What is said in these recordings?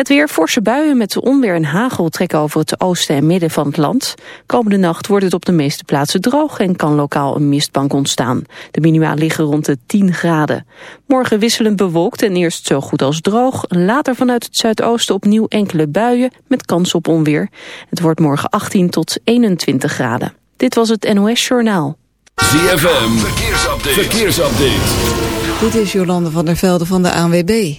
Het weer forse buien met onweer en hagel trekken over het oosten en midden van het land. Komende nacht wordt het op de meeste plaatsen droog en kan lokaal een mistbank ontstaan. De minima liggen rond de 10 graden. Morgen wisselend bewolkt en eerst zo goed als droog. Later vanuit het zuidoosten opnieuw enkele buien met kans op onweer. Het wordt morgen 18 tot 21 graden. Dit was het NOS Journaal. ZFM, verkeersupdate. verkeersupdate. Dit is Jolande van der Velde van de ANWB.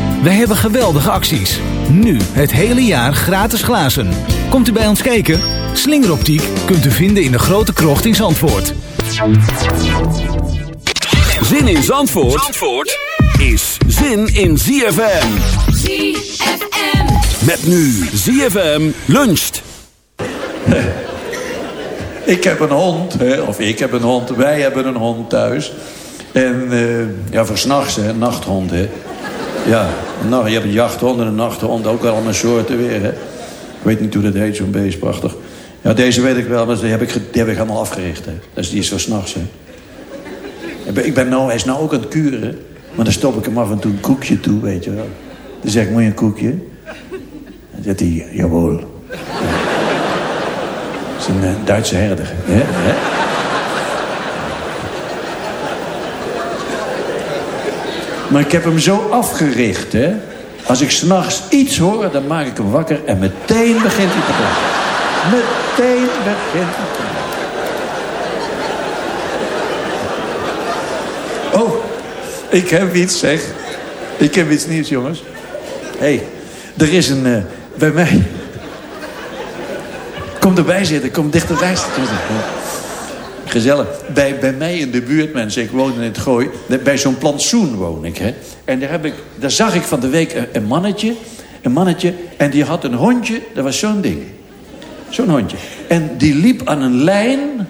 Wij hebben geweldige acties. Nu het hele jaar gratis glazen. Komt u bij ons kijken? Slingeroptiek kunt u vinden in de grote krocht in Zandvoort. Zin in Zandvoort, Zandvoort is zin in ZFM. ZFM. Met nu ZFM luncht. Ik heb een hond, hè, of ik heb een hond, wij hebben een hond thuis. En uh, ja, voor s'nachts, hè, nachthond, hè. Ja, nou, je hebt een jachthond en een nachthond, ook allemaal soorten weer, hè. Ik weet niet hoe dat heet, zo'n beest, prachtig. Ja, deze weet ik wel, maar die heb ik, die heb ik allemaal afgericht, hè. Dus die is voor s'nachts. Ik ben, nou, hij is nou ook aan het kuren, maar dan stop ik hem af en toe een koekje toe, weet je wel. Dan zeg ik, moet je een koekje? Dan zegt hij, jawel. Dat is een uh, Duitse herder. Hè? Maar ik heb hem zo afgericht, hè. Als ik s'nachts iets hoor, dan maak ik hem wakker en meteen begint hij te praten. Meteen begint hij te praten. Oh, ik heb iets, zeg. Ik heb iets nieuws, jongens. Hé, hey, er is een... Uh, bij mij... Kom erbij zitten, kom dichterbij zitten. Gezellig. Bij, bij mij in de buurt, mensen, ik woon in het Gooi... bij zo'n plantsoen woon ik, hè. En daar, heb ik, daar zag ik van de week een, een mannetje... een mannetje, en die had een hondje, dat was zo'n ding. Zo'n hondje. En die liep aan een lijn...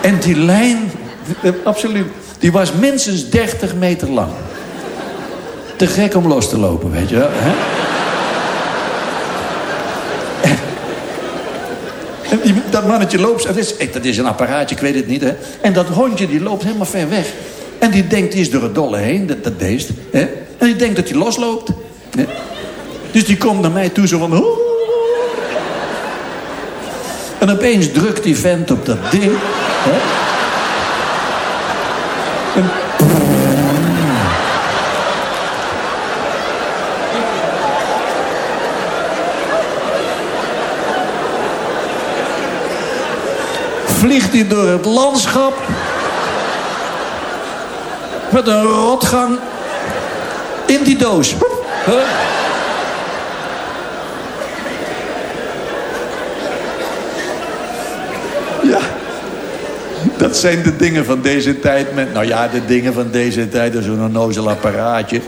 En die lijn, eh, absoluut, die was minstens 30 meter lang. Te gek om los te lopen, weet je wel. Dat mannetje loopt, dat is, dat is een apparaatje, ik weet het niet. Hè? En dat hondje die loopt helemaal ver weg. En die denkt, die is door het dolle heen, dat, dat beest. Hè? En die denkt dat hij losloopt. Hè? Dus die komt naar mij toe zo van... En opeens drukt die vent op dat ding. Hè? En... Vliegt hij door het landschap. Met een rotgang. In die doos. Ja. Dat zijn de dingen van deze tijd. Met, nou ja, de dingen van deze tijd. Dat is zo'n onnozel apparaatje.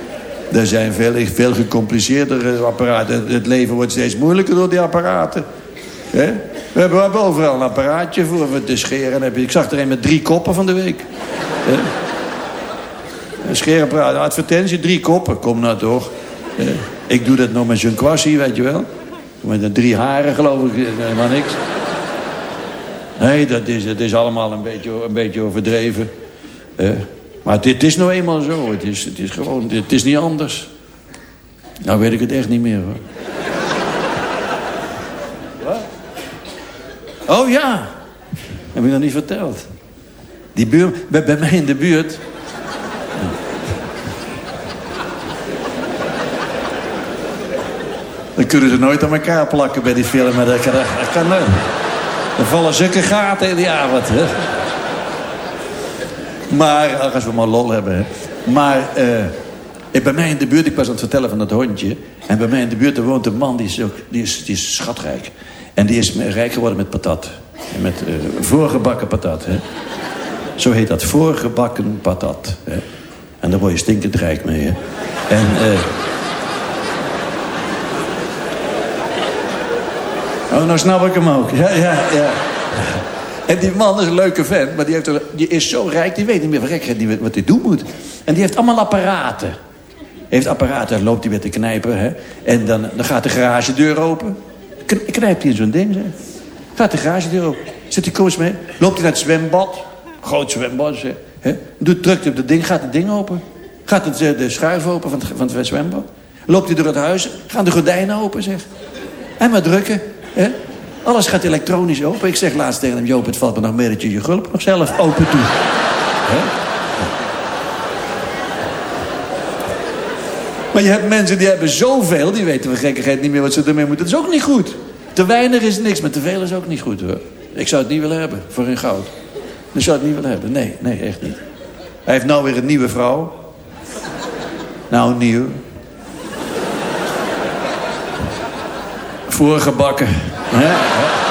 Er zijn veel, veel gecompliceerdere apparaten. Het- Het leven wordt steeds moeilijker door die apparaten. Hè? We, hebben, overal een apparaatje voor we te scheren. Ik zag er een met drie koppen van de week. Een advertentie, drie koppen. Kom nou toch. Ik doe dat nog met zo'n kwassie, weet je wel. Met een drie haren, geloof ik. Helemaal niks. Nee, dat is, het is allemaal een beetje, een beetje overdreven. maar dit is nou eenmaal zo. Het is, het is gewoon, het is niet anders. Nou weet ik het echt niet meer, hoor. Oh ja. Heb ik nog niet verteld. Die buur, bij, bij mij in de buurt... Dan kunnen ze nooit aan elkaar plakken bij die film. maar Dat kan, dat kan. Er vallen zulke gaten in die avond. Hè? Maar, als we maar lol hebben. Hè. Maar eh, eh, bij mij in de buurt, ik was aan het vertellen van dat hondje. En bij mij in de buurt er woont een man, die is, ook, die is, die is schatrijk. En die is rijk geworden met patat. Met eh, voorgebakken patat. Hè. Zo heet dat, voorgebakken patat. Hè. En daar word je stinkend rijk mee. En... eh, Oh, nou snap ik hem ook. Ja, ja, ja. En die man is een leuke vent, maar die, heeft die is zo rijk, die weet niet meer weet wat hij doen moet. En die heeft allemaal apparaten. Heeft apparaten, loopt hij weer te knijpen. Hè? En dan, dan gaat de garagedeur open. Kn- Knijpt hij in zo'n ding, zeg. Gaat de garagedeur open. Zet hij kom eens mee. Loopt hij naar het zwembad. Groot zwembad, zeg. Doet, drukt hij op het ding, gaat het ding open. Gaat het, eh, de schuif open van het, van het zwembad. Loopt hij door het huis, gaan de gordijnen open, zeg. En maar drukken. Hè? Alles gaat elektronisch open. Ik zeg laatst tegen hem, Joop, het valt me nog meer dat je je gulp nog zelf open doet. Maar je hebt mensen die hebben zoveel, die weten voor gekkigheid niet meer wat ze ermee moeten. Dat is ook niet goed. Te weinig is niks, maar te veel is ook niet goed hoor. Ik zou het niet willen hebben voor hun goud. Ik zou het niet willen hebben. Nee, nee, echt niet. Hij heeft nou weer een nieuwe vrouw. Nou, nieuw. Voorgebakken. Hè?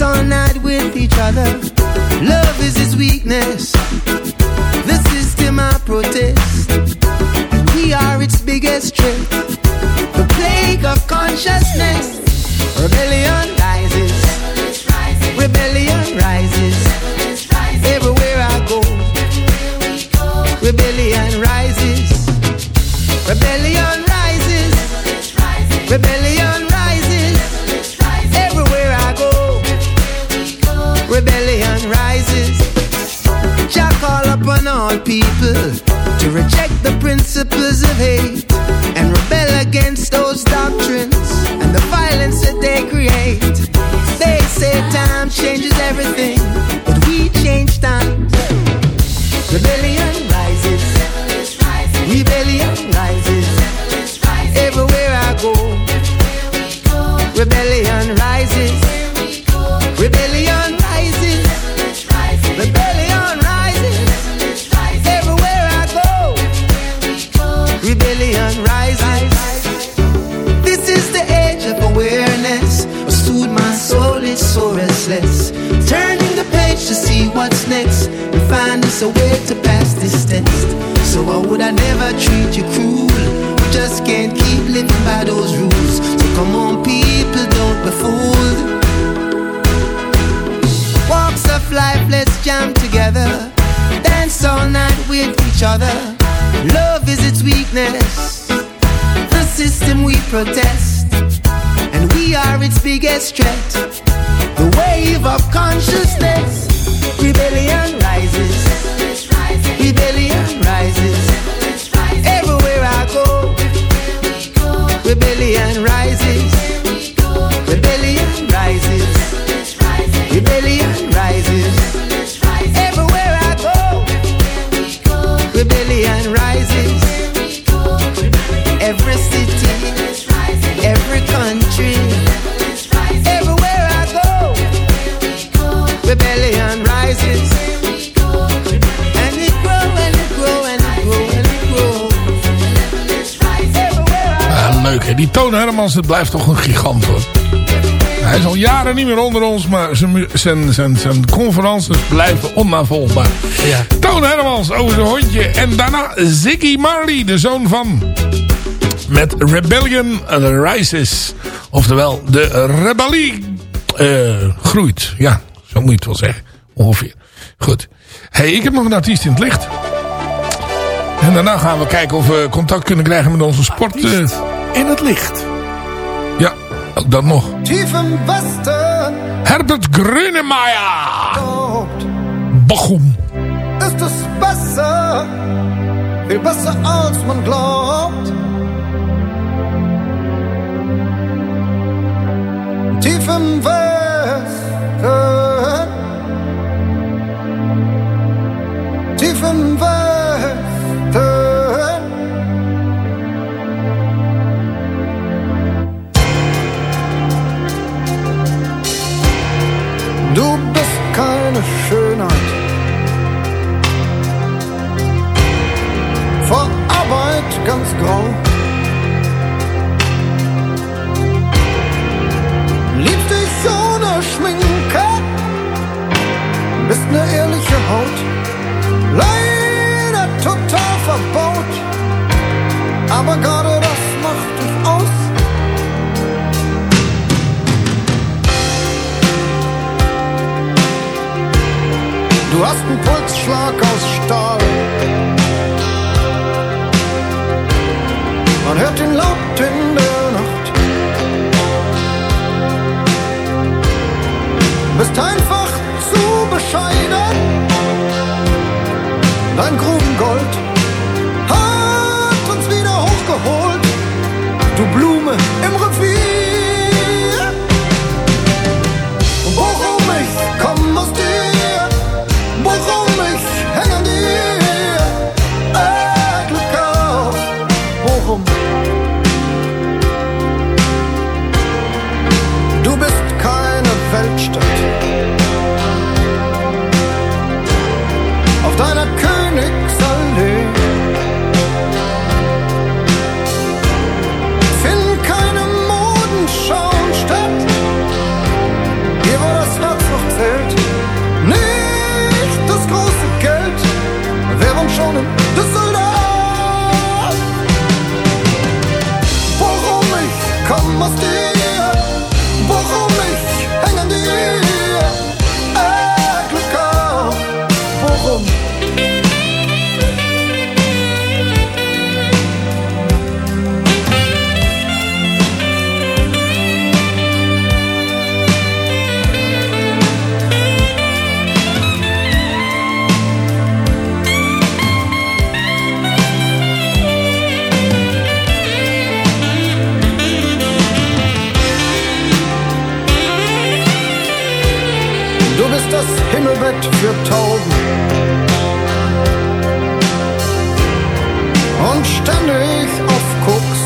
All night with each other. Love is his weakness, the system I protest. We are its biggest strength, the plague of consciousness. Principles of hate and rebel against those doctrines and the violence that they create. They say time changes everything, Rebellion Hermans, het blijft toch een gigant hoor. Hij is al jaren niet meer onder ons, maar zijn, zijn, zijn conferences blijven onnavolgbaar. Ja. Toon Hermans over zijn hondje. En daarna Ziggy Marley, de zoon van. Met Rebellion Rises. Oftewel, de rebellie eh, groeit. Ja, zo moet je het wel zeggen. Ongeveer. Goed. hey, ik heb nog een artiest in het licht. En daarna gaan we kijken of we contact kunnen krijgen met onze sport... eh, In het licht. Dat nog. Herbert Grönemeyer. Bochum. ist es besser, viel besser als man glaubt. Tief im Westen, tief im Westen. Schönheit. Vor Arbeit ganz grau. Bett für Tauben. Und ständig auf Koks.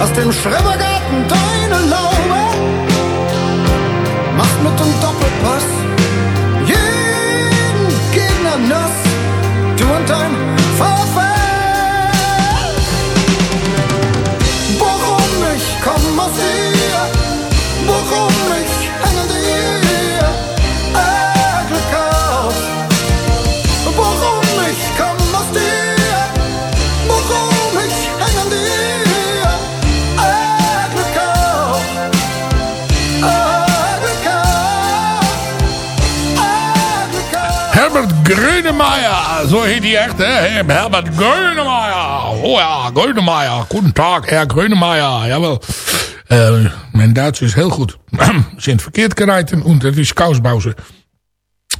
Aus dem Schrebergarten deine Laube macht mit dem Doppelpass jeden Gegner nass. Du und dein VfL. Grönemeyer, zo heet hij echt, hè? Herbert Grönemeyer. Oh ja, Grönemeyer. Guten Tag, Herr Grönemeyer. Jawel. Eh, mijn Duits is heel goed. Sind verkeerd gereiten und het is kousbouwse.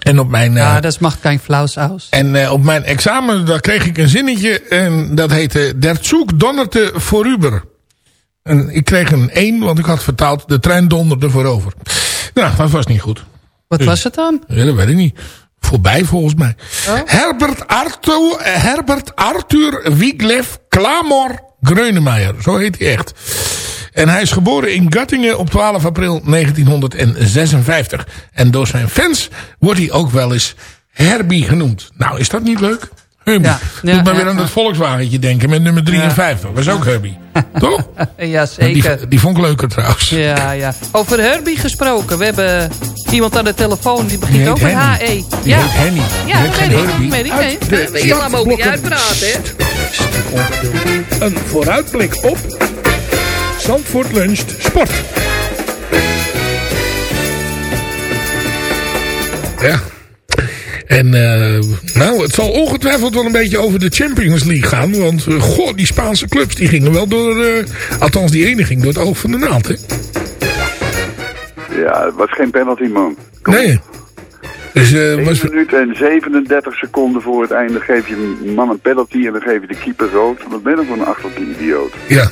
En op mijn... eh, Ja, dat macht kein Flaus aus. en eh, op mijn examen, daar kreeg ik een zinnetje. En dat heette... Der Zug donnerte vorüber. En ik kreeg een 1, want ik had vertaald... De trein donderde voorover. Nou, dat was niet goed. Wat Dus- was het dan? Ja, dat weet ik niet. Voorbij volgens mij. Oh. Herbert Arthur, Herbert Arthur Wiglef Klamor Grönemeyer. Zo heet hij echt. En hij is geboren in Göttingen op 12 april 1956. En door zijn fans wordt hij ook wel eens Herbie genoemd. Nou, is dat niet leuk? Herbie. Ja. Doet Ja, maar ja, weer aan dat Volkswagentje denken met nummer 53. Was ook Herbie. Toch? Ja, Die, zeker. die vond ik leuker trouwens. Ja, ja. Over Herbie gesproken. We hebben iemand aan de telefoon die Die begint heet over Henny. HE. Die Ja, heet Henny. Die ja dat weet ik. Weet ik, Uit nee. de Je laat me ook niet uitpraten, hè. Een vooruitblik op Zandvoort Luncht Sport. Ja. En eh, nou, het zal ongetwijfeld wel een beetje over de Champions League gaan. Want eh, goh, die Spaanse clubs die gingen wel door... eh, althans, die ene ging door het oog van de naald, hè? Ja, het was geen penalty, man. Nee. Dus, eh, 1 was, minuut en 37 seconden voor het einde geef je een man een penalty en dan geef je de keeper rood. Wat ben je dan voor een achterlijke idioot? ja,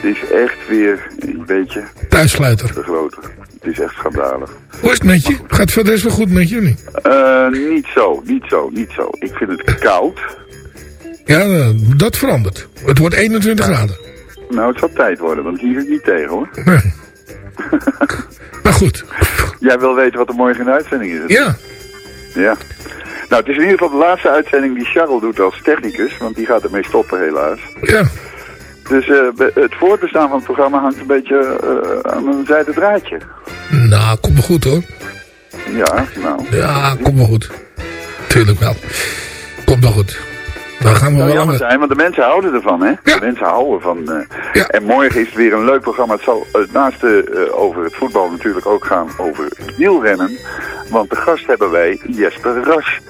Het is echt weer een beetje thuissluiter. te grote. Het is echt schandalig. Hoe is het met je? Gaat verder eens wel goed met je of niet? Eh, niet zo, niet zo, niet zo. Ik vind het koud. Ja, eh, dat verandert. Het wordt 21 graden. Nou, het zal tijd worden, want hier is het niet tegen hoor. Nee. maar goed. Jij wil weten wat er morgen in de uitzending is? Ja. Ja. Nou, het is in ieder geval de laatste uitzending die Charles doet als technicus, want die gaat ermee stoppen helaas. Ja. Dus eh, het voortbestaan van het programma hangt een beetje eh, aan een zijde draadje. Nou, komt wel goed hoor. Ja, nou. Ja, komt wel goed. Tuurlijk wel. Komt wel goed. Dan gaan we wel jammer zijn, want de mensen houden ervan, hè? De mensen houden van... eh, En morgen is het weer een leuk programma. Het zal eh, naast eh, eh, over het voetbal natuurlijk ook gaan over het wielrennen. Want de gast hebben wij Jesper Ras.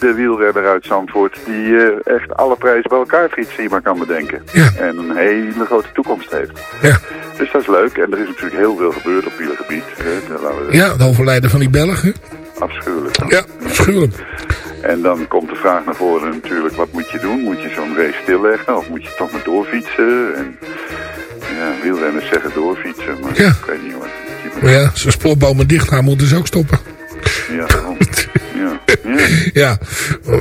De wielrenner uit Zandvoort. Die echt alle prijzen bij elkaar fietst die je maar kan bedenken. En een hele grote toekomst heeft. Ja. Dus dat is leuk. En er is natuurlijk heel veel gebeurd op wielergebied. Ja, de overlijden van die Belgen. Afschuwelijk. Ja, afschuwelijk. En dan komt de vraag naar voren natuurlijk, wat moet je doen? Moet je zo'n race stilleggen of moet je toch maar doorfietsen? En ja, wielrenners zeggen doorfietsen, maar Ja. ik weet niet hoor. Maar ja, de spoorbomen dicht gaan, moeten ze ook stoppen. Ja, ja. ja. Ja.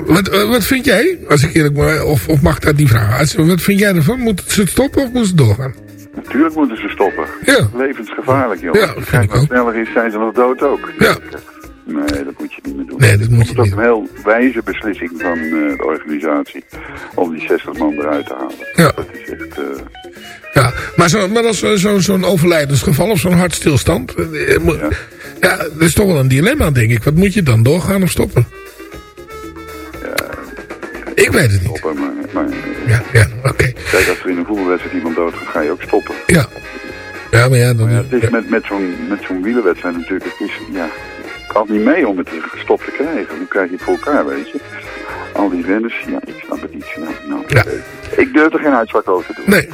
Wat, eh, wat vind jij, als ik eerlijk ben, of, of mag dat niet vragen? Wat vind jij ervan? Moeten ze het stoppen of moeten ze doorgaan? Natuurlijk moeten ze stoppen. Ja. Levensgevaarlijk, joh. Ja, Als het wat sneller is, zijn ze nog dood ook. Ja. Nee, dat moet je niet meer doen. Nee, dat moet je Dat is een heel wijze beslissing van eh, de organisatie om die 60 man eruit te halen. Ja. Dat is echt... eh, Ja, maar, zo, maar als eh, zo- zo'n overlijdensgeval of zo'n hartstilstand... eh, eh, ja. dat is toch wel een dilemma, denk ik. Wat moet je dan, doorgaan of stoppen? ik weet het niet. stoppen, maar, maar Ja, ja, oké. Kijk, als er in een voetbalwedstrijd iemand doodgaat, ga je ook stoppen. Ja. Ja, maar ja, dan... Maar ja, het is met, met zo'n met zo'n wielerwedstrijd natuurlijk, het is, ja, valt niet mee om het gestopt te krijgen. Hoe krijg je het voor elkaar, weet je? Al die renners, ja, ik snap het niet. Nou, nou, Ja. Ik durf er geen uitspraak over te doen. Nee.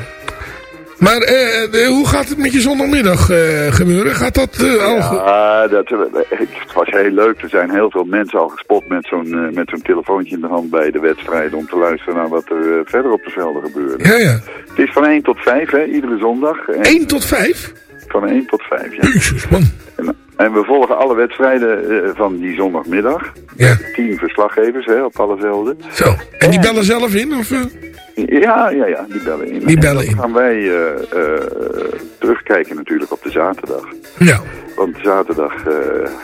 Maar eh, eh, hoe gaat het met je zondagmiddag eh, gebeuren? Gaat dat eh, al... Ja, dat, eh, het was heel leuk. Er zijn heel veel mensen al gespot met zo'n eh, met zo'n telefoontje in de hand bij de wedstrijden... om te luisteren naar wat er verder op de velden gebeurde. Ja, ja. Het is van 1 tot 5, hè, iedere zondag. En 1 tot 5? Van 1 tot 5, ja. Jezus, man. En we volgen alle wedstrijden eh, van die zondagmiddag. Ja. Tien verslaggevers hè, op alle velden. Zo. En die bellen zelf in? Of, eh? Ja, ja, ja, die bellen in. Die En bellen dan in. gaan wij eh, terugkijken natuurlijk op de zaterdag. Ja. Want zaterdag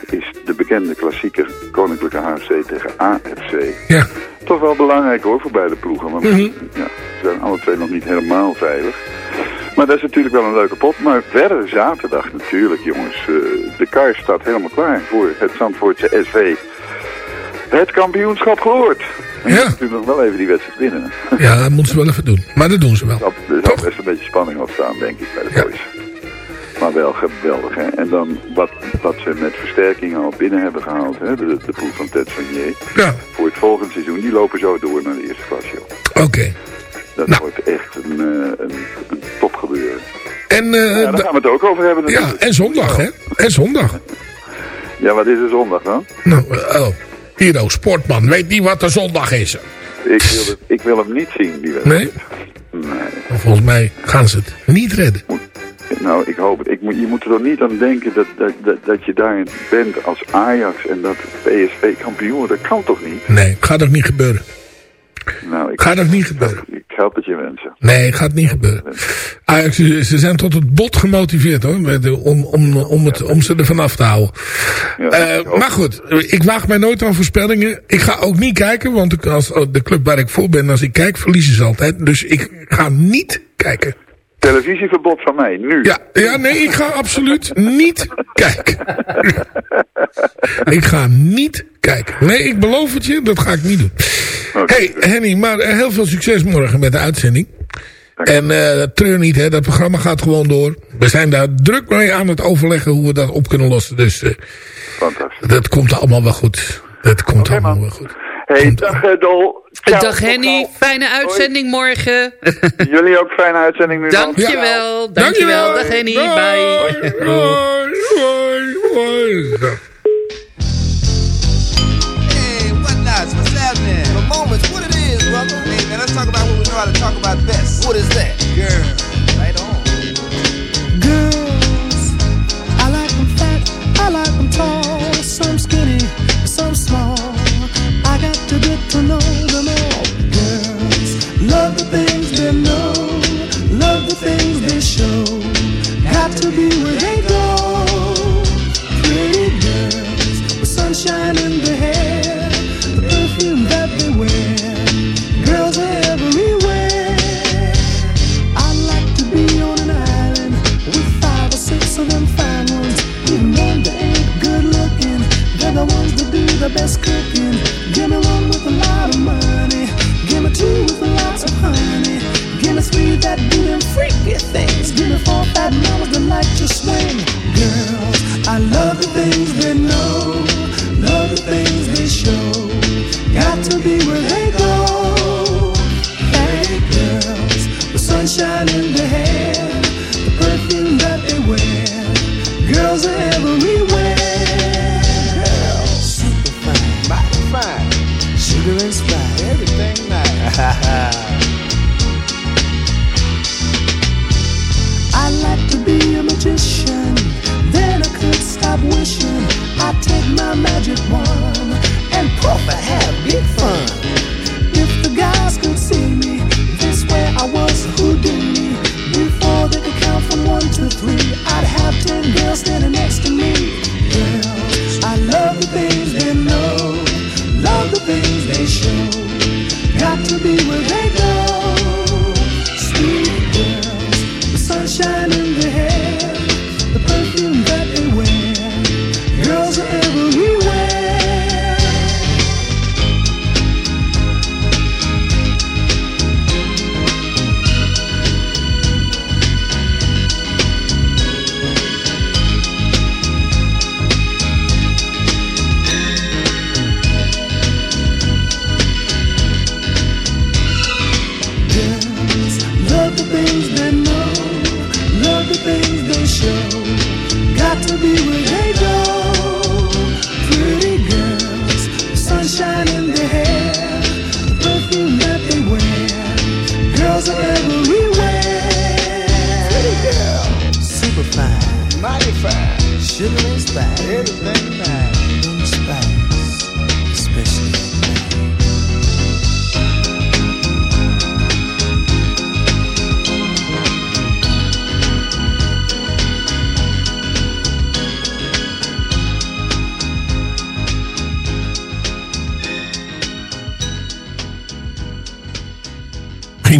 is de bekende klassieker Koninklijke HFC tegen AFC. Ja. Toch wel belangrijk hoor voor beide ploegen. Want Mhm. ja, ze zijn alle twee nog niet helemaal veilig. Maar dat is natuurlijk wel een leuke pot. Maar verder zaterdag natuurlijk jongens. eh, de kar staat helemaal klaar voor het Zandvoortse SV. Het kampioenschap gehoord. En je Ja. natuurlijk nog wel even die wedstrijd winnen. Ja, dat moeten ze wel even doen. Maar dat doen ze wel. Er zal best een beetje spanning op staan, denk ik, bij de boys. Maar wel geweldig, hè. En dan wat, wat ze met versterkingen al binnen hebben gehaald, hè. De, de ploeg van Ted Vanier. Ja. Voor het volgende seizoen, die lopen zo door naar de eerste klas, joh. Oké. Dat wordt echt een, eh, een, een topgebeuren. En, Ja, daar gaan we het ook over hebben ja, natuurlijk. en zondag, hè? En zondag. Ja, wat is er zondag dan? Nou, eh, oh. Hero, sportman, weet niet wat er zondag is. Ik wil, het, ik wil hem niet zien, die. Nee? Nee. Volgens mij gaan ze het niet redden. Nou, ik hoop het. Ik moet, je moet er toch niet aan denken dat, dat, dat, dat je daar bent als Ajax en dat PSV kampioen. Dat kan toch niet? Nee, gaat ook niet gebeuren. Nou, ik, Gaat ook niet gebeuren. ik help het je wensen. Nee, gaat niet gebeuren. Ajax, ze ze zijn tot het bot gemotiveerd hoor. Om, om, om, het, om ze ervan af te houden. Eh, maar goed, ik waag mij nooit aan voorspellingen. Ik ga ook niet kijken, want als de club waar ik voor ben, als ik kijk, verliezen ze altijd. Dus ik ga niet kijken. Televisieverbod van mij, nu. Ja, ja nee, ik ga absoluut niet kijken. ik ga niet kijken. Nee, ik beloof het je, dat ga ik niet doen. hey, Henny, maar eh, heel veel succes morgen met de uitzending. En eh treur niet, hè, dat programma gaat gewoon door. We zijn daar druk mee aan het overleggen hoe we dat op kunnen lossen. Dus eh, dat komt allemaal wel goed. Dat komt allemaal wel goed. Hey, dag Dol. Ciao, Dag Henny, fijne uitzending morgen. Jullie ook fijne uitzending nu dan. Dankjewel, dankjewel. Dag Henny, bye.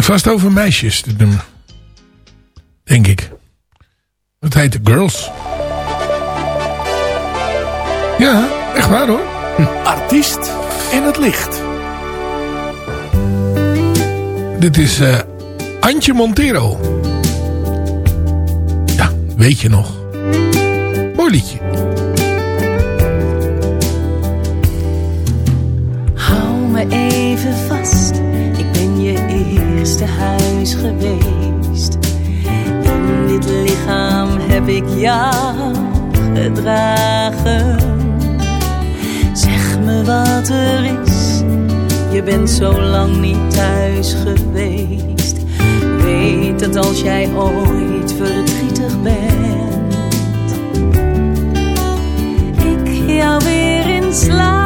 Ging vast over meisjes, dit nummer. Denk ik. Het heet Girls. Ja, echt waar hoor. Artiest in het licht. Dit is eh Antje Montero. Ja, weet je nog. Mooi liedje. Geweest. In dit lichaam heb ik jou gedragen. Zeg me wat er is, je bent zo lang niet thuis geweest. Weet dat als jij ooit verdrietig bent, ik jou weer in slaap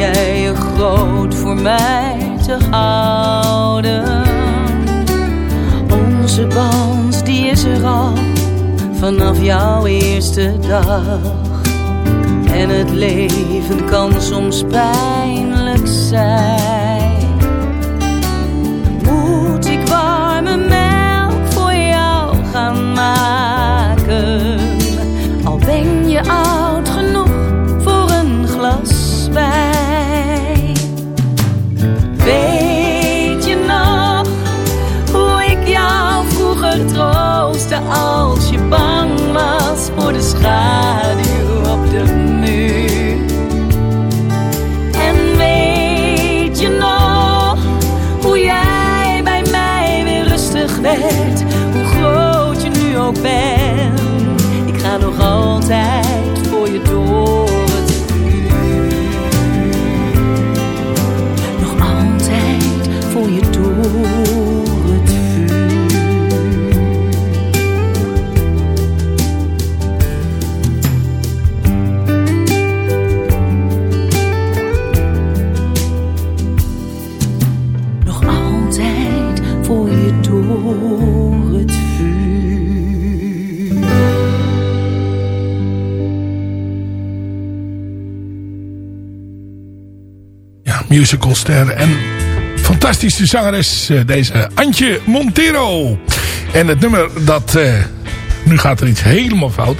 jij je groot voor mij te houden. Onze band die is er al vanaf jouw eerste dag. En het leven kan soms pijnlijk zijn. Musicalster en fantastische zangeres. eh, Deze Antje Montero. En het nummer dat... eh, nu gaat er iets helemaal fout.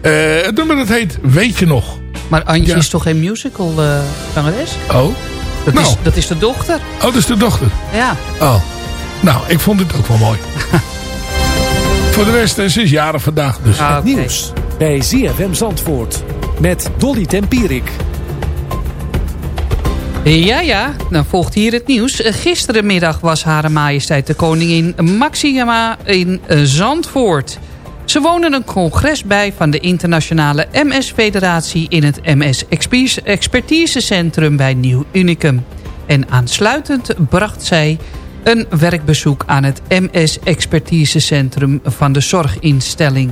Eh, het nummer dat heet Weet je nog? Maar Antje Ja. is toch geen musical eh, zangeres? Oh, Dat, Nou. is, dat is de dochter. oh, dat is de dochter. Ja. Oh, nou, ik vond het ook wel mooi. Voor de rest, ze is jarig vandaag. Dus. Ah, Het nieuws bij ZFM Zandvoort. Met Dolly Tempierik. Ja, ja, dan volgt hier het nieuws. Eh, Gisterenmiddag was Hare Majesteit de Koningin Maxima in eh, Zandvoort. Ze wonen een congres bij van de internationale MS-federatie... in het MS-expertisecentrum bij Nieuw Unicum. En aansluitend bracht zij een werkbezoek aan het MS-expertisecentrum van de zorginstelling.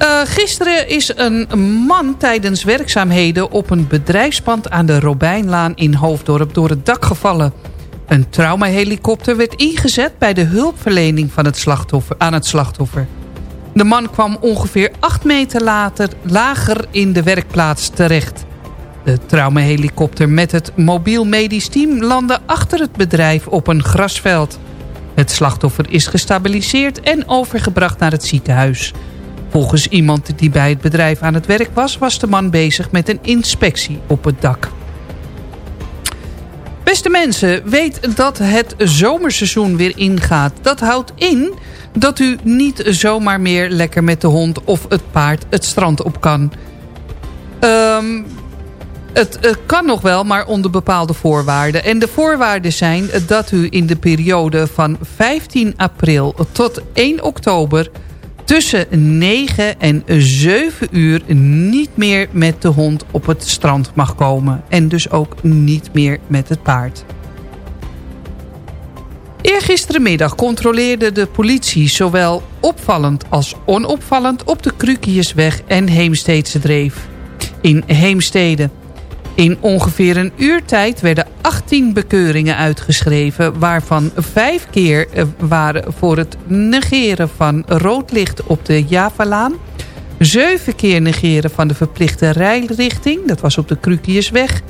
Eh, gisteren is een man tijdens werkzaamheden op een bedrijfspand aan de Robijnlaan in Hoofddorp door het dak gevallen. Een traumahelikopter werd ingezet bij de hulpverlening van het slachtoffer, aan het slachtoffer. De man kwam ongeveer 8 meter later, lager in de werkplaats terecht. De traumahelikopter met het mobiel medisch team landde achter het bedrijf op een grasveld. Het slachtoffer is gestabiliseerd en overgebracht naar het ziekenhuis. Volgens iemand die bij het bedrijf aan het werk was... was de man bezig met een inspectie op het dak. Beste mensen, weet dat het zomerseizoen weer ingaat. Dat houdt in dat u niet zomaar meer lekker met de hond of het paard het strand op kan. Um, het, het, kan nog wel, maar onder bepaalde voorwaarden. En de voorwaarden zijn dat u in de periode van 15 april tot 1 oktober... tussen 9 en 7 uur niet meer met de hond op het strand mag komen. En dus ook niet meer met het paard. Eergisterenmiddag controleerde de politie zowel opvallend als onopvallend... op de Krukiersweg en Heemsteedse Dreef. In Heemstede in ongeveer een uurtijd werden 18 bekeuringen uitgeschreven... waarvan vijf keer eh, waren voor het negeren van rood licht op de Javalaan... zeven keer negeren van de verplichte rijrichting, dat was op de Krukiersweg...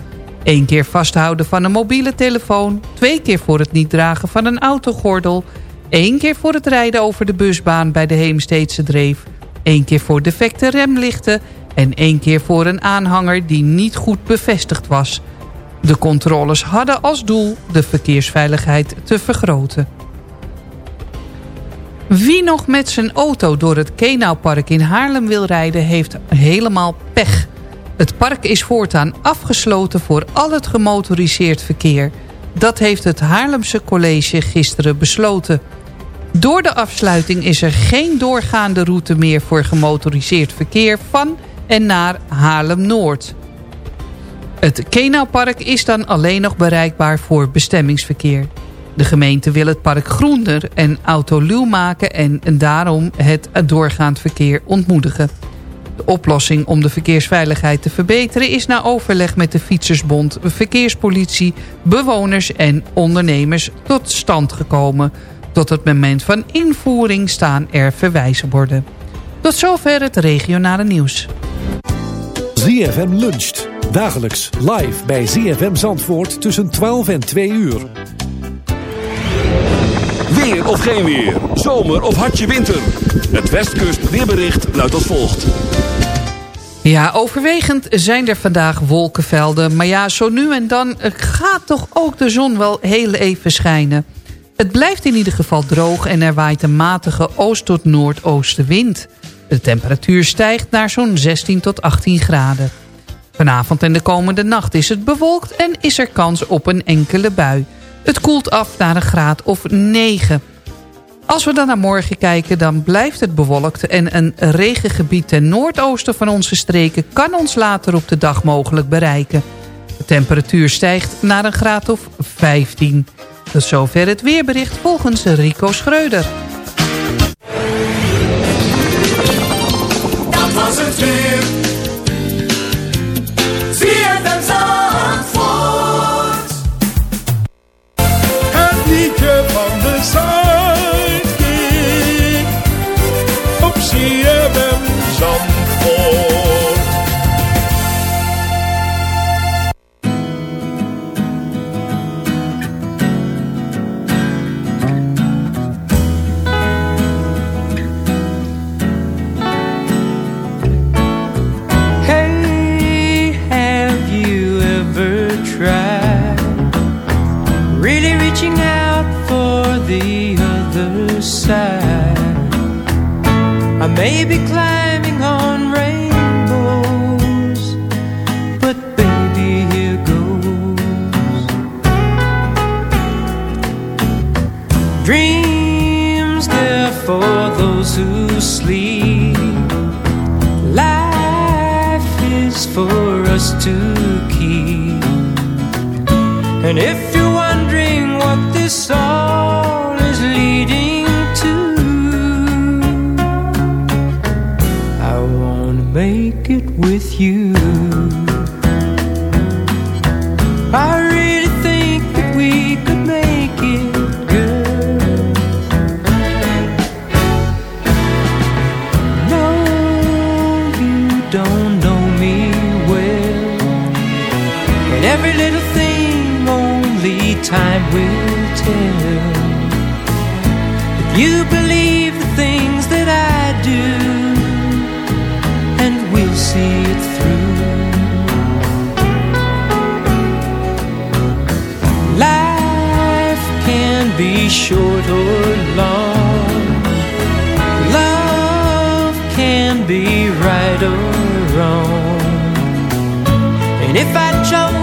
één keer vasthouden van een mobiele telefoon... twee keer voor het niet dragen van een autogordel... één keer voor het rijden over de busbaan bij de Heemsteedse Dreef... één keer voor defecte remlichten en één keer voor een aanhanger die niet goed bevestigd was. De controles hadden als doel de verkeersveiligheid te vergroten. Wie nog met zijn auto door het Kenaupark in Haarlem wil rijden... heeft helemaal pech. Het park is voortaan afgesloten voor al het gemotoriseerd verkeer. Dat heeft het Haarlemse college gisteren besloten. Door de afsluiting is er geen doorgaande route meer voor gemotoriseerd verkeer van en naar Haarlem-Noord. Het Kenaupark is dan alleen nog bereikbaar voor bestemmingsverkeer. De gemeente wil het park groener en autoluw maken en daarom het doorgaand verkeer ontmoedigen. De oplossing om de verkeersveiligheid te verbeteren is na overleg met de Fietsersbond, verkeerspolitie, bewoners en ondernemers tot stand gekomen. Tot het moment van invoering staan er verwijzenborden. Tot zover het regionale nieuws. ZFM luncht. Dagelijks live bij ZFM Zandvoort tussen 12 en 2 uur. Weer of geen weer. Zomer of hartje winter. Het Westkust weerbericht luidt als volgt. Ja, overwegend zijn er vandaag wolkenvelden. Maar ja, zo nu en dan gaat toch ook de zon wel heel even schijnen. Het blijft in ieder geval droog en er waait een matige oost- tot noordoostenwind. De temperatuur stijgt naar zo'n 16 tot 18 graden. Vanavond en de komende nacht is het bewolkt en is er kans op een enkele bui. Het koelt af naar een graad of 9. Als we dan naar morgen kijken, dan blijft het bewolkt... en een regengebied ten noordoosten van onze streken... kan ons later op de dag mogelijk bereiken. De temperatuur stijgt naar een graad of 15. Tot zover het weerbericht volgens Rico Schreuder. Was het And if I chose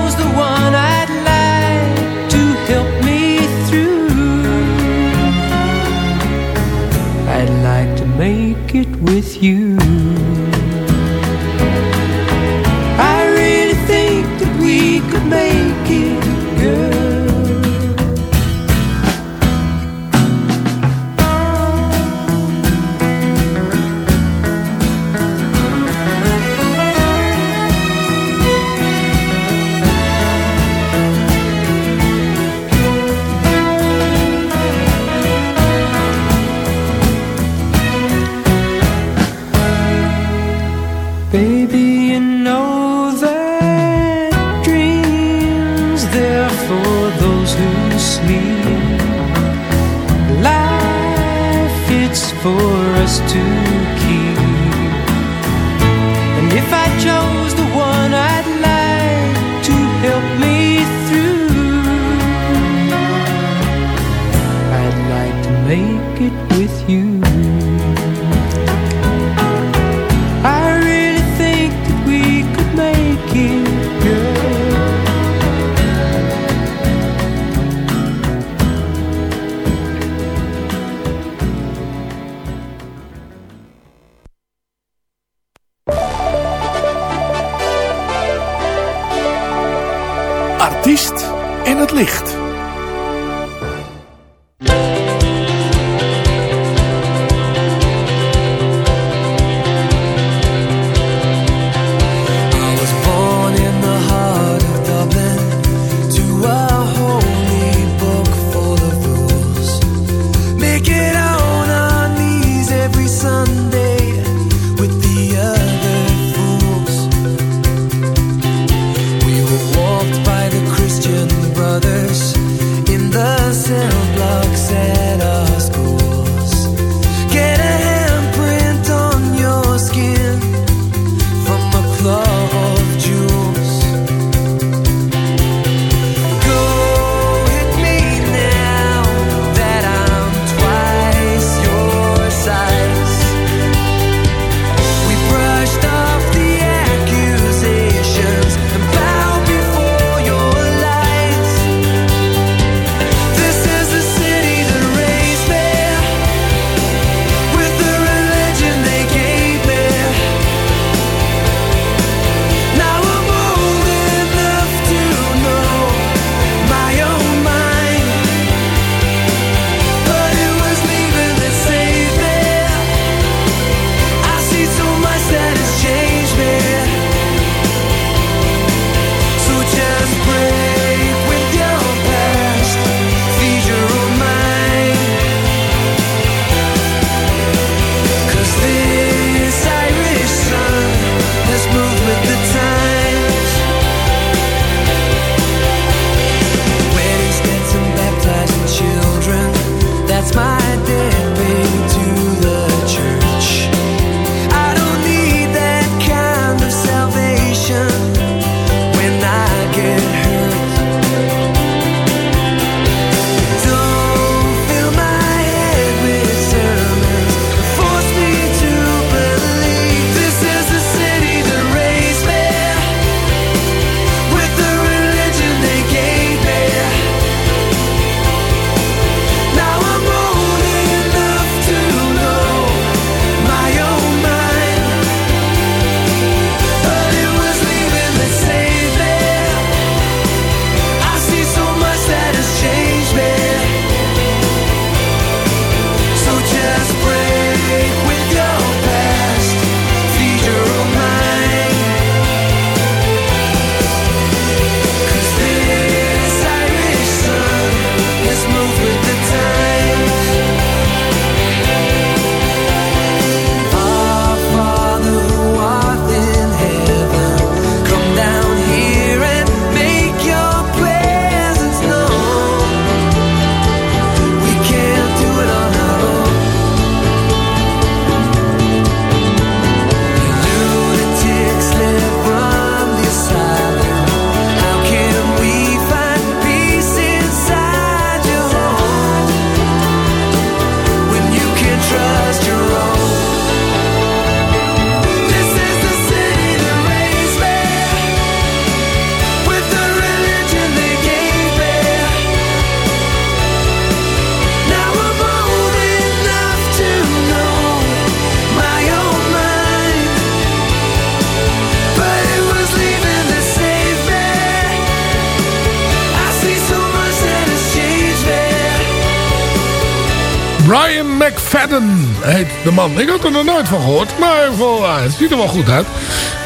de man. Ik had er nog nooit van gehoord, maar ah, het ziet er wel goed uit.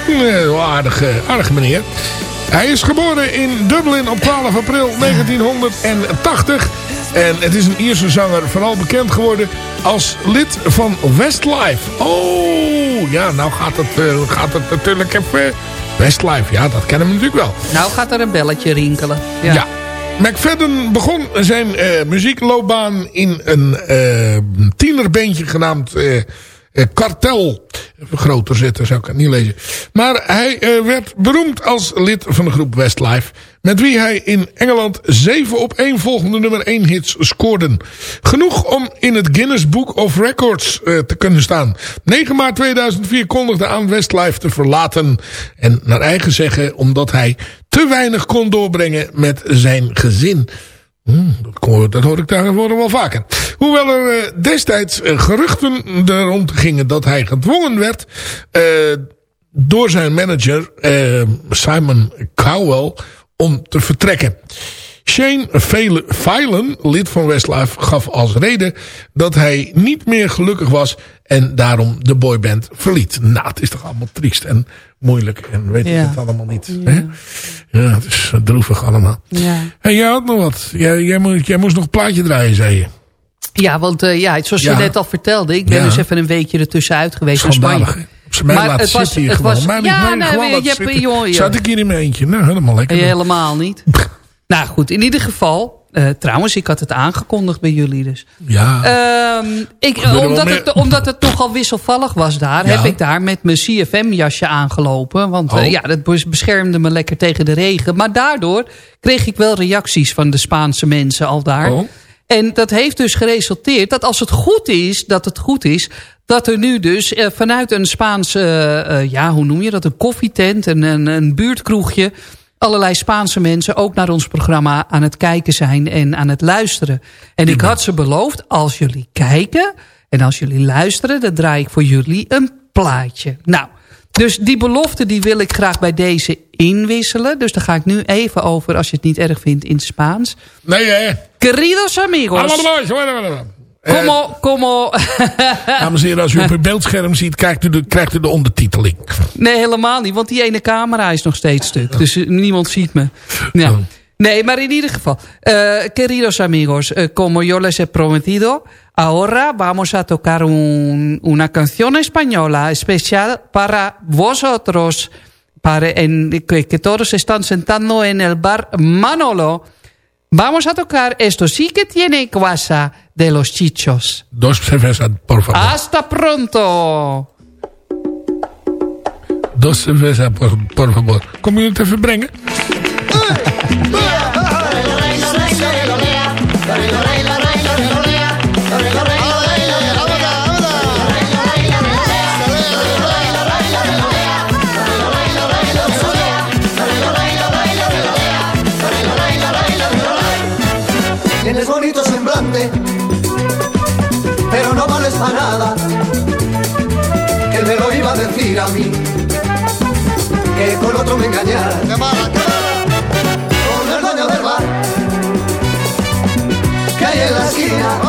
Eh, wel aardig, eh, aardig meneer. Hij is geboren in Dublin op 12 april 1980. En het is een Ierse zanger, vooral bekend geworden als lid van Westlife. Oh, ja, nou gaat het, eh, gaat het natuurlijk even... Westlife, ja, dat kennen we natuurlijk wel. Nou gaat er een belletje rinkelen. Ja. Ja. McFadden begon zijn eh, muziekloopbaan in een eh tienerbandje genaamd eh, Kartel. Even groter zetten, zou ik het niet lezen. Maar hij eh, werd beroemd als lid van de groep Westlife. Met wie hij in Engeland zeven op één volgende nummer 1 hits scoorden. Genoeg om in het Guinness Book of Records eh, te kunnen staan. 9 maart 2004 kondigde aan Westlife te verlaten. En naar eigen zeggen omdat hij te weinig kon doorbrengen met zijn gezin. Hmm, dat, dat hoor ik daarvoor wel vaker. Hoewel er eh, destijds eh, geruchten er rond gingen dat hij gedwongen werd... eh, door zijn manager Simon Cowell om te vertrekken. Shane Phelan, lid van Westlife, gaf als reden dat hij niet meer gelukkig was en daarom de boyband verliet. Nou, het is toch allemaal triest en moeilijk en weet ik Ja. het allemaal niet. Hè? Ja, het is eh, droevig allemaal. Ja. En jij had nog wat. Jij, jij, moest, jij moest nog een plaatje draaien, zei je. Ja, want eh, ja, zoals Ja. je net al vertelde, ik ben dus even een weekje ertussenuit geweest in Spanje. Hè? Mij laten het was, zitten hier het gewoon. was, Mij ja, mij nee, gewoon je laten hebt, zitten. joh, joh. Zat ik hier in mijn eentje? Nou, helemaal lekker. Helemaal niet. nou goed, in ieder geval. Eh, trouwens, ik had het aangekondigd bij jullie dus. Ja. Ehm, ik, omdat, meer. het, omdat het nogal wisselvallig was daar... Ja. heb ik daar met mijn CFM-jasje aangelopen. Want eh, Oh. ja, dat bes- beschermde me lekker tegen de regen. Maar daardoor kreeg ik wel reacties van de Spaanse mensen al daar. Oh. En dat heeft dus geresulteerd dat als het goed is... dat het goed is dat er nu dus eh, vanuit een Spaanse... ja, hoe noem je dat? Een koffietent, een, een, een buurtkroegje... allerlei Spaanse mensen ook naar ons programma aan het kijken zijn... en aan het luisteren. En ik had ze beloofd, als jullie kijken en als jullie luisteren... dan draai ik voor jullie een plaatje. Nou, dus die belofte die wil ik graag bij deze inwisselen. Dus daar ga ik nu even over, als je het niet erg vindt, in het Spaans. Nee, hè? Queridos amigos. Eh, Como, como... Dames en heren, als u op uw beeldscherm ziet, krijgt u de, krijgt u de ondertiteling. Nee, helemaal niet. Want die ene camera is nog steeds stuk. Dus eh, niemand ziet me. Ja. Nee, maar in ieder geval. eh, queridos amigos, como yo les he prometido... Ahora vamos a tocar un, una canción española especial para vosotros. Para en, que, que todos están sentando en el bar Manolo. Vamos a tocar Esto sí que tiene guasa de los chichos. Dos cervezas, por favor. Hasta pronto. Dos cervezas, por, por favor. Kom je het even brengen? A mí, que con otro me engañara. Con el dueño del bar, que hay en la esquina.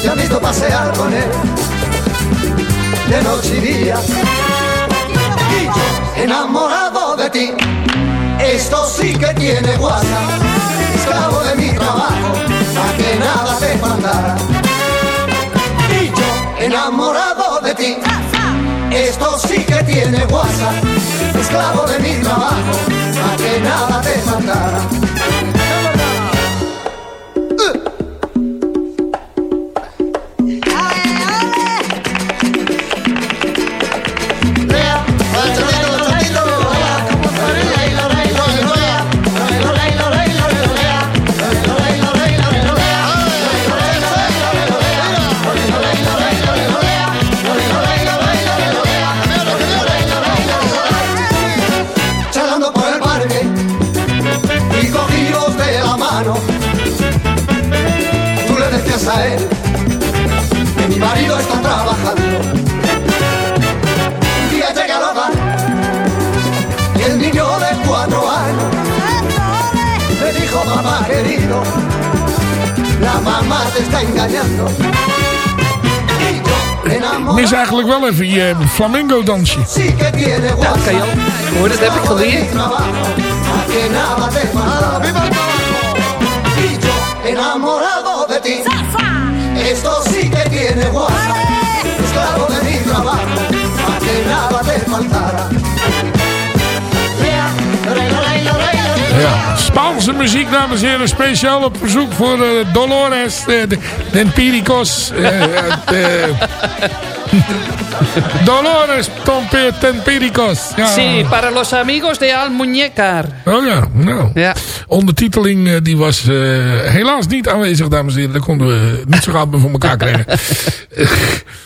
Te han visto pasear con él, de noche y día. Y yo, enamorado de ti, esto sí que tiene guasa esto sí que tiene guasa, esclavo de mi trabajo, para que nada te faltara. Mamá te está engañando. Y yo Ik enamorado mis eigenlijk wel even je dansje. sí que tiene guasa. kan je hoor, dat heb ik geleerd. Enamorado de ti. Esto sí que tiene guasa. Esclavo de mi trabajo, a que nada te faltara. Ja, Spaanse muziek, dames en heren. Speciaal op verzoek voor eh, Dolores eh, Dolores Tempiricos. Ja. Sí, para los amigos de Almuñécar. Oh ja, nou. Ondertiteling eh, die was eh, helaas niet aanwezig, dames en heren. Dat konden we niet zo gauw voor elkaar krijgen.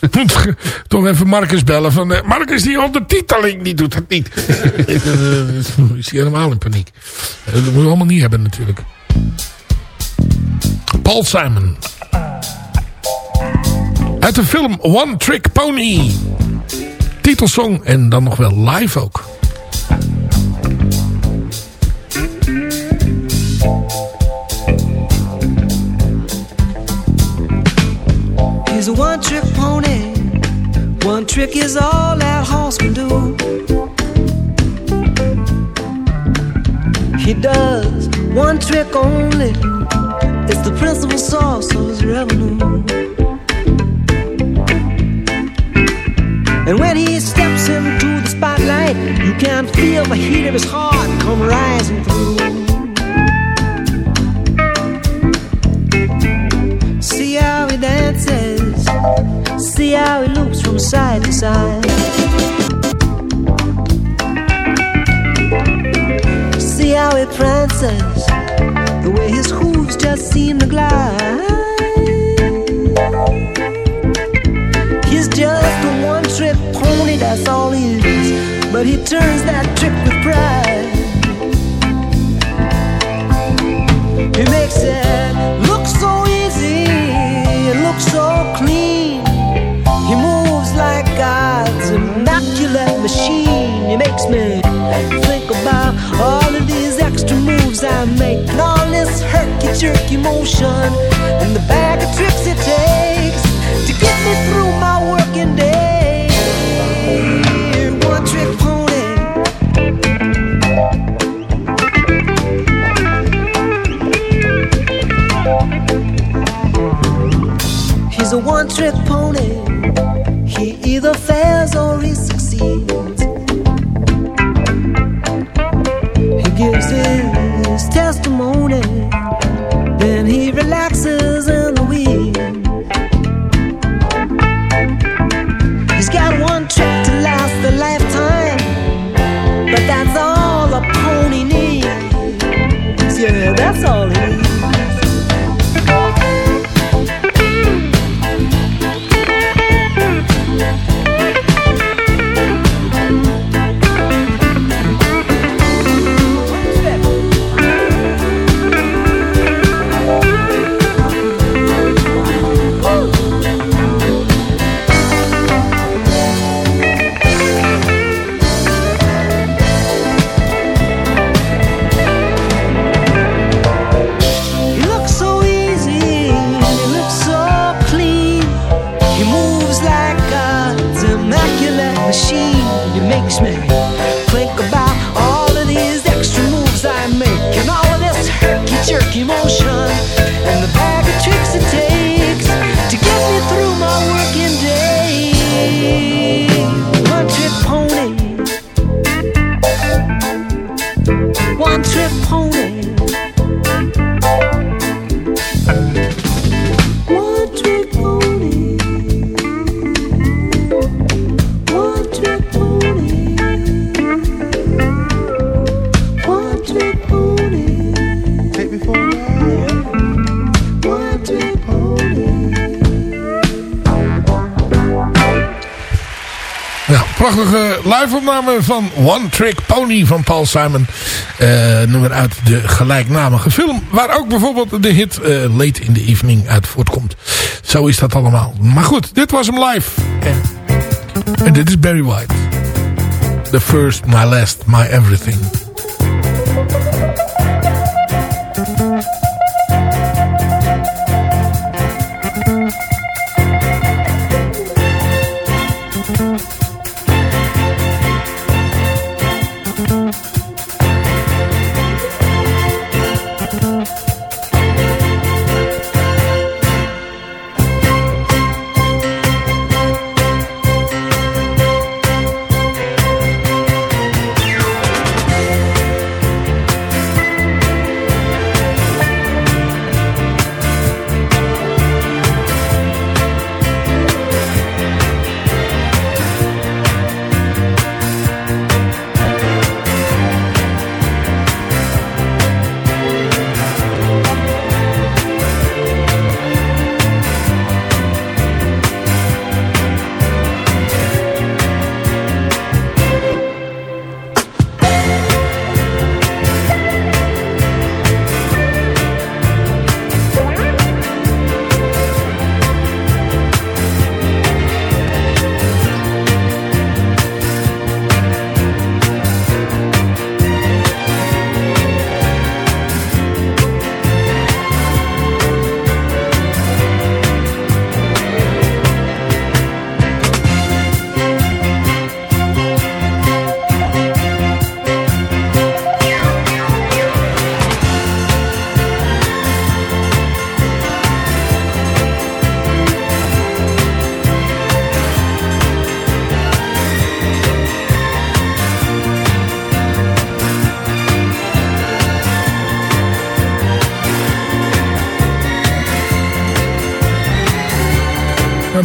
Moet toch even Marcus bellen. Van, eh, Marcus, die ondertiteling, die doet dat niet. Eh, is hij helemaal in paniek. Eh, dat moet je allemaal niet hebben natuurlijk. Paul Simon. Uit de film One Trick Pony. Titelsong en dan nog wel live ook. He's a one trick pony. One trick is all that horse can do. He does one trick only. It's the principal source of his revenue. And when he steps into the spotlight, you can feel the heat of his heart come rising through. See how he dances, see how he loops from side to side. See how he prances, the way his hooves just seem to glide. He's just a one trip pony, that's all he is. But he turns that trick with pride. He makes it look so easy, it looks so clean. Like God's immaculate machine. He makes me think about all of these extra moves I make, and all this herky jerky motion, and the bag of tricks it takes to get me through my working day. One trick pony. He's a one trick pony. He either fails or he prachtige live-opname van One Trick Pony van Paul Simon. Eh, nummer uit de gelijknamige film. Waar ook bijvoorbeeld de hit eh, Late in the Evening uit voortkomt. Zo is dat allemaal. Maar goed, dit was hem live. En dit is Barry White. The first, my last, my everything.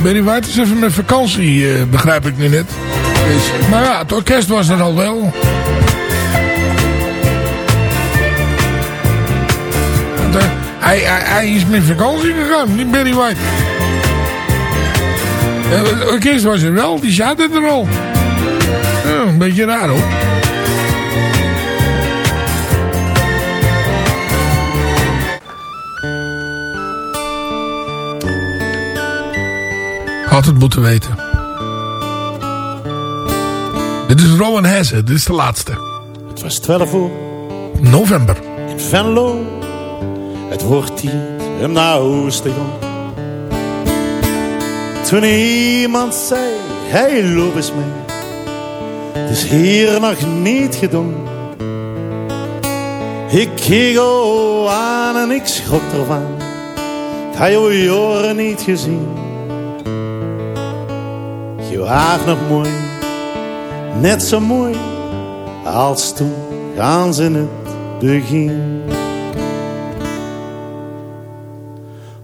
Barry White is even met vakantie, eh, begrijp ik nu net. Dus, maar ja, het orkest was er al wel. Want, eh, hij, hij, hij is met vakantie gegaan, niet Barry White. Eh, Het orkest was er wel, die zaten er al. Een beetje raar hoor. Had het moeten weten. Dit is Rowan Hesse, dit is de laatste. Het was 12 uur November. in Venlo. Het wordt tijd om naar huis te gaan. Toen iemand zei, hey loop eens mee. Het is hier nog niet gedaan. Ik keek al aan en ik schrok ervan. Ik had je jaren niet gezien. Was nog mooi, net zo mooi als toen gaan ze in het begin.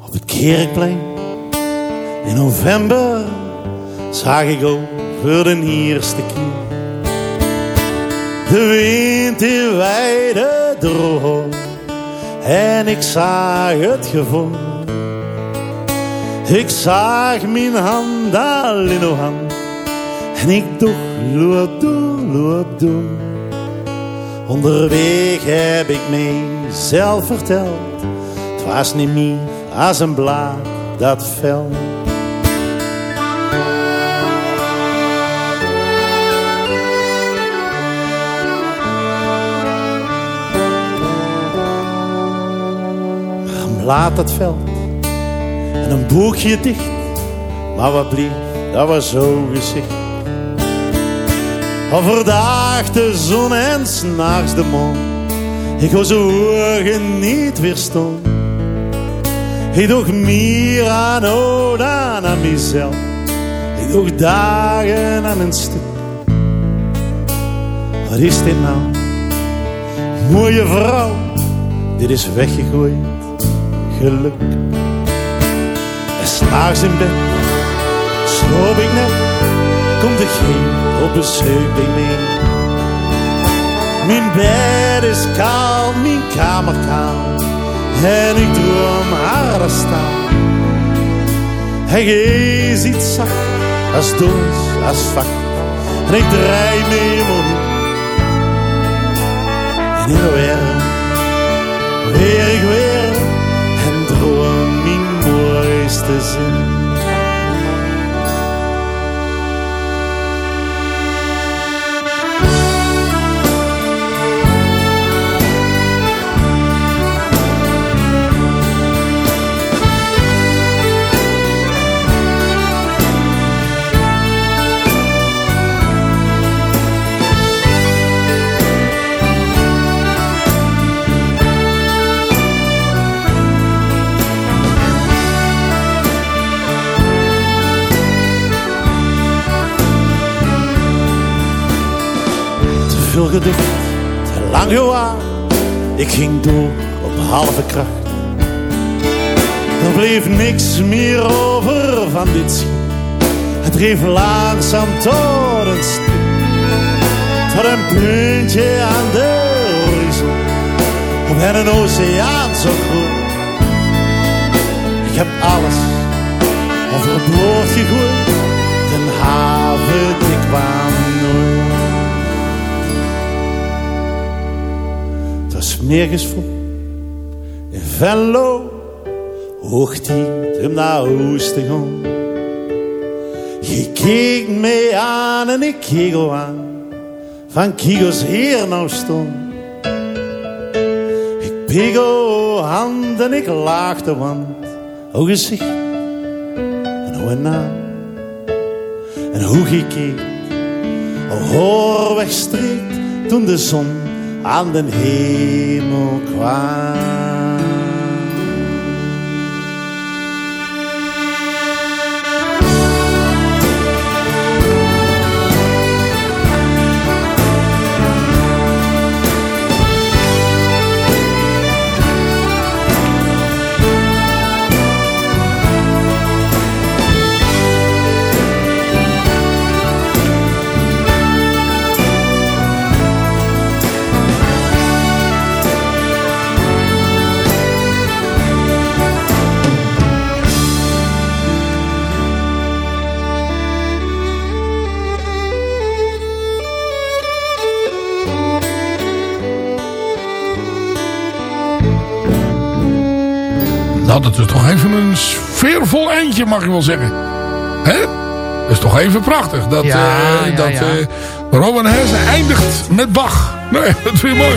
Op het kerkplein in november zag ik voor de eerste keer de wind in wijde droog en ik zag het gevoel. Ik zag mijn hand al in uw hand en ik dacht, loop door, loop door. Onderweg heb ik mezelf verteld, het was niet meer als een blaad dat. Maar een blaad dat veld en een boekje dicht, maar wat blief, dat was zo gezicht. Overdag de zon en s'nachts de maan. Ik was ogen niet weerstand. Ik doe meer aan dan aan mezelf. Ik doe dagen aan een stuk. Wat is dit nou? Mooie vrouw, dit is weggegooid geluk. En s'nachts in bed sloop ik net komt er geen op bezoek bij mij. Mijn bed is kaal, mijn kamer kaal. En ik droom haar staan. Hij is iets zacht, als doos, als vacht. En ik draai me om. En in de weer ik weer. En droom mijn mooiste zin. Veel geducht, te lang gewaar. Ik ging door op halve kracht. Er bleef niks meer over van dit schip. Het dreef langzaam tot een. Tot een puntje aan de horizon. Op een oceaan zo groot. Ik heb alles overboord gegooid. Den haven, ik kwam nooit. Nergens vol. In Venlo, hoogtijd om naar huis te gaan. Je keek me aan en ik keek al aan. Van Kigos hier nou stond. Ik pik al hand en ik laagde want. O gezicht en hoe een naam. En hoe gekeken. Al hoor wegstreek toen de zon aan den hemel kwam. Nou, dat is toch even een sfeervol eindje, mag je wel zeggen. Hè? Dat is toch even prachtig. Dat, Ja, eh, ja, dat ja. eh, Robin Hesse eindigt met Bach. Nee, dat vind je mooi.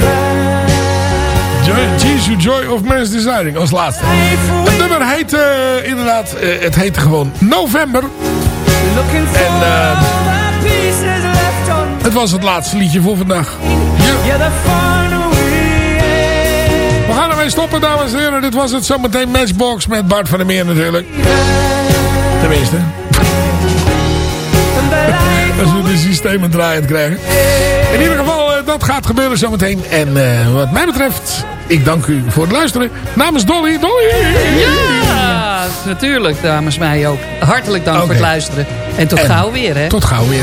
Joy, Jesus Joy of Man's Desiring als laatste. Het nummer heet eh, inderdaad, eh, het heette gewoon November. En het was het laatste liedje voor vandaag. We stoppen, dames en heren. Dit was het zometeen Matchbox met Bart van der Meer natuurlijk. Tenminste. Als we de systemen draaiend krijgen. In ieder geval, eh, dat gaat gebeuren zometeen. En eh, wat mij betreft, ik dank u voor het luisteren. Namens Dolly. Dolly! Ja, natuurlijk, dames mij ook. Hartelijk dank voor het luisteren. En tot En gauw weer, hè. Tot gauw weer.